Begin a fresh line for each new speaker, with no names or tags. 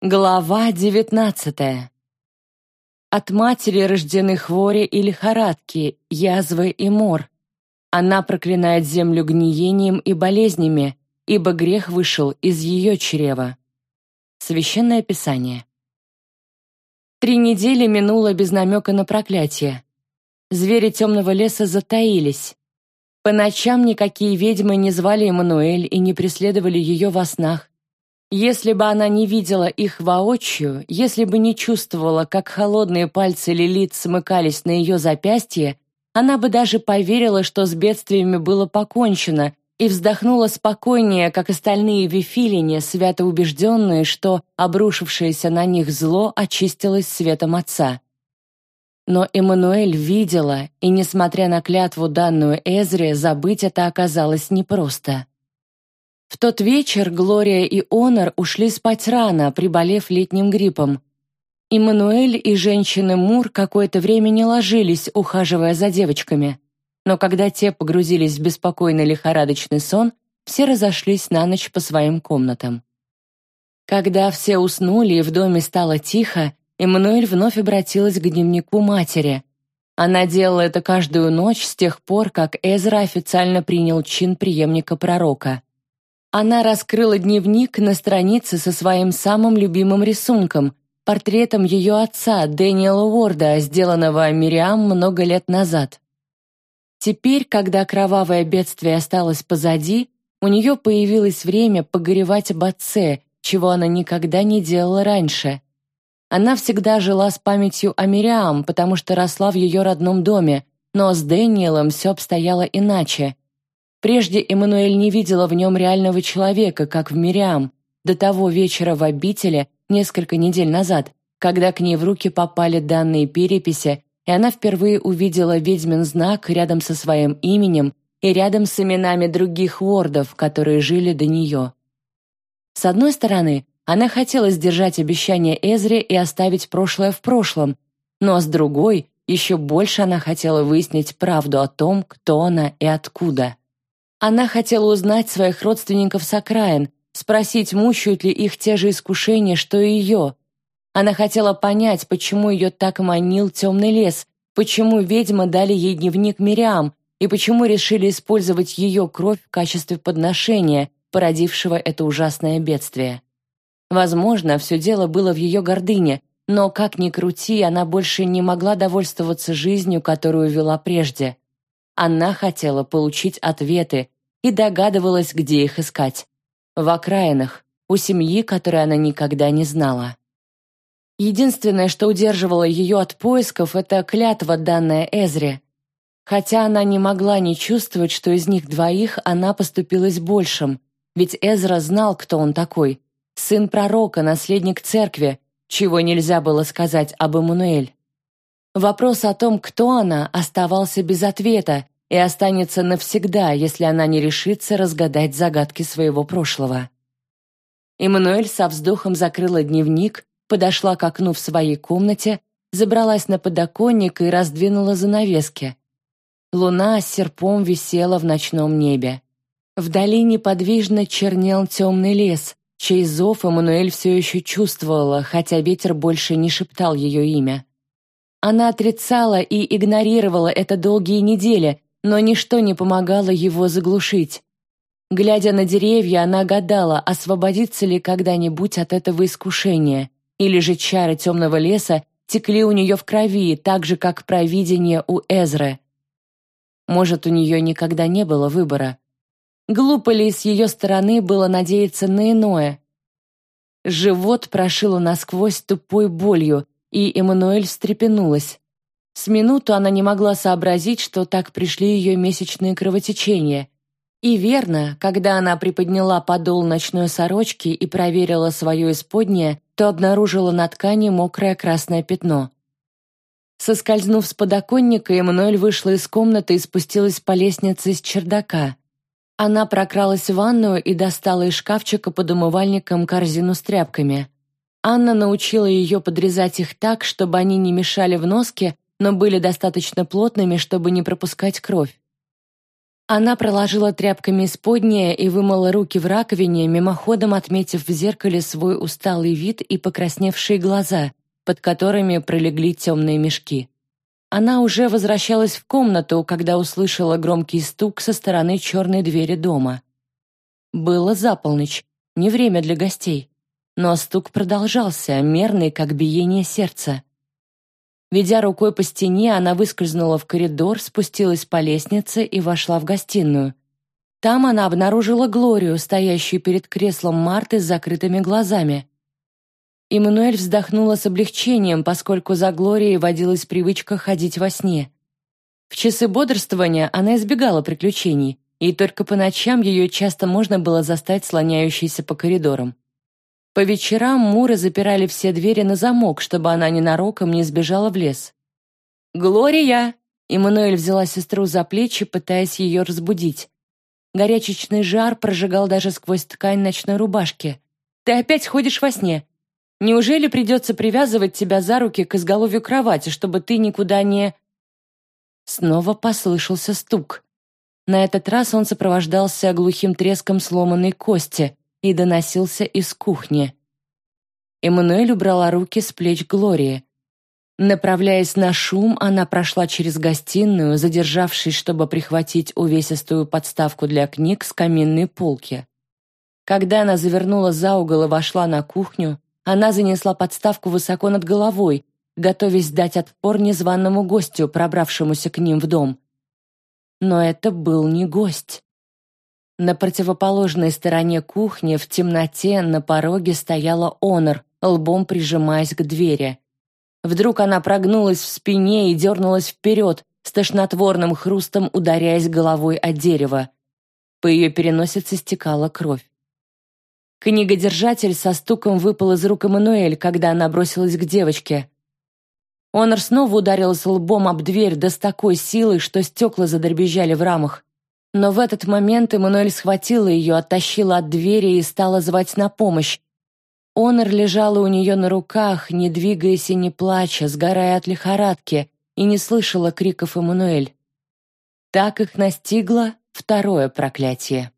Глава девятнадцатая. От матери рождены хвори и лихорадки, язвы и мор. Она проклинает землю гниением и болезнями, ибо грех вышел из ее чрева. Священное Писание. Три недели минуло без намека на проклятие. Звери темного леса затаились. По ночам никакие ведьмы не звали Эммануэль и не преследовали ее во снах. Если бы она не видела их воочию, если бы не чувствовала, как холодные пальцы Лилит смыкались на ее запястье, она бы даже поверила, что с бедствиями было покончено, и вздохнула спокойнее, как остальные вифилине, свято убежденные, что обрушившееся на них зло очистилось светом Отца. Но Эммануэль видела, и, несмотря на клятву данную Эзре, забыть это оказалось непросто. Тот вечер Глория и Онор ушли спать рано, приболев летним гриппом. Иммануэль и женщины Мур какое-то время не ложились, ухаживая за девочками. Но когда те погрузились в беспокойный лихорадочный сон, все разошлись на ночь по своим комнатам. Когда все уснули и в доме стало тихо, Эммануэль вновь обратилась к дневнику матери. Она делала это каждую ночь с тех пор, как Эзра официально принял чин преемника пророка. Она раскрыла дневник на странице со своим самым любимым рисунком — портретом ее отца, Дэниела Уорда, сделанного Мириам много лет назад. Теперь, когда кровавое бедствие осталось позади, у нее появилось время погоревать об отце, чего она никогда не делала раньше. Она всегда жила с памятью о Мириам, потому что росла в ее родном доме, но с Дэниелом все обстояло иначе — Прежде Эммануэль не видела в нем реального человека, как в Мириам, до того вечера в обители, несколько недель назад, когда к ней в руки попали данные переписи, и она впервые увидела ведьмин знак рядом со своим именем и рядом с именами других вордов, которые жили до нее. С одной стороны, она хотела сдержать обещание Эзре и оставить прошлое в прошлом, но с другой, еще больше она хотела выяснить правду о том, кто она и откуда. Она хотела узнать своих родственников с окраин, спросить, мучают ли их те же искушения, что и ее. Она хотела понять, почему ее так манил темный лес, почему ведьмы дали ей дневник Мириам и почему решили использовать ее кровь в качестве подношения, породившего это ужасное бедствие. Возможно, все дело было в ее гордыне, но, как ни крути, она больше не могла довольствоваться жизнью, которую вела прежде. Она хотела получить ответы и догадывалась, где их искать. В окраинах, у семьи, которой она никогда не знала. Единственное, что удерживало ее от поисков, это клятва, данная Эзре. Хотя она не могла не чувствовать, что из них двоих она поступилась большим, ведь Эзра знал, кто он такой. Сын пророка, наследник церкви, чего нельзя было сказать об Эммануэль. Вопрос о том, кто она, оставался без ответа и останется навсегда, если она не решится разгадать загадки своего прошлого. Эммануэль со вздохом закрыла дневник, подошла к окну в своей комнате, забралась на подоконник и раздвинула занавески. Луна с серпом висела в ночном небе. Вдали неподвижно чернел темный лес, чей зов Эммануэль все еще чувствовала, хотя ветер больше не шептал ее имя. Она отрицала и игнорировала это долгие недели, но ничто не помогало его заглушить. Глядя на деревья, она гадала, освободится ли когда-нибудь от этого искушения, или же чары темного леса текли у нее в крови, так же, как провидение у Эзры. Может, у нее никогда не было выбора. Глупо ли с ее стороны было надеяться на иное? Живот прошило насквозь тупой болью, и Эммануэль встрепенулась. С минуту она не могла сообразить, что так пришли ее месячные кровотечения. И верно, когда она приподняла подол ночной сорочки и проверила свое исподнее, то обнаружила на ткани мокрое красное пятно. Соскользнув с подоконника, Эммануэль вышла из комнаты и спустилась по лестнице из чердака. Она прокралась в ванную и достала из шкафчика под умывальником корзину с тряпками. Анна научила ее подрезать их так, чтобы они не мешали в носке, но были достаточно плотными, чтобы не пропускать кровь. Она проложила тряпками исподнее и вымыла руки в раковине, мимоходом отметив в зеркале свой усталый вид и покрасневшие глаза, под которыми пролегли темные мешки. Она уже возвращалась в комнату, когда услышала громкий стук со стороны черной двери дома. Было за полночь, не время для гостей. Но стук продолжался, мерный, как биение сердца. Ведя рукой по стене, она выскользнула в коридор, спустилась по лестнице и вошла в гостиную. Там она обнаружила Глорию, стоящую перед креслом Марты с закрытыми глазами. Эммануэль вздохнула с облегчением, поскольку за Глорией водилась привычка ходить во сне. В часы бодрствования она избегала приключений, и только по ночам ее часто можно было застать слоняющейся по коридорам. По вечерам Муры запирали все двери на замок, чтобы она ненароком не сбежала в лес. «Глория!» Эммануэль взяла сестру за плечи, пытаясь ее разбудить. Горячечный жар прожигал даже сквозь ткань ночной рубашки. «Ты опять ходишь во сне. Неужели придется привязывать тебя за руки к изголовью кровати, чтобы ты никуда не...» Снова послышался стук. На этот раз он сопровождался глухим треском сломанной кости и доносился из кухни. Эммануэль убрала руки с плеч Глории. Направляясь на шум, она прошла через гостиную, задержавшись, чтобы прихватить увесистую подставку для книг с каминной полки. Когда она завернула за угол и вошла на кухню, она занесла подставку высоко над головой, готовясь дать отпор незваному гостю, пробравшемуся к ним в дом. Но это был не гость. На противоположной стороне кухни в темноте на пороге стояла Онор, лбом прижимаясь к двери. Вдруг она прогнулась в спине и дернулась вперед, с тошнотворным хрустом ударяясь головой о дерево. По ее переносице стекала кровь. Книгодержатель со стуком выпал из рук Эммануэль, когда она бросилась к девочке. Онор снова ударился лбом об дверь, да с такой силой, что стекла задребезжали в рамах. Но в этот момент Эммануэль схватила ее, оттащила от двери и стала звать на помощь. Онор лежала у нее на руках, не двигаясь и не плача, сгорая от лихорадки, и не слышала криков Эммануэль. Так их настигло второе проклятие.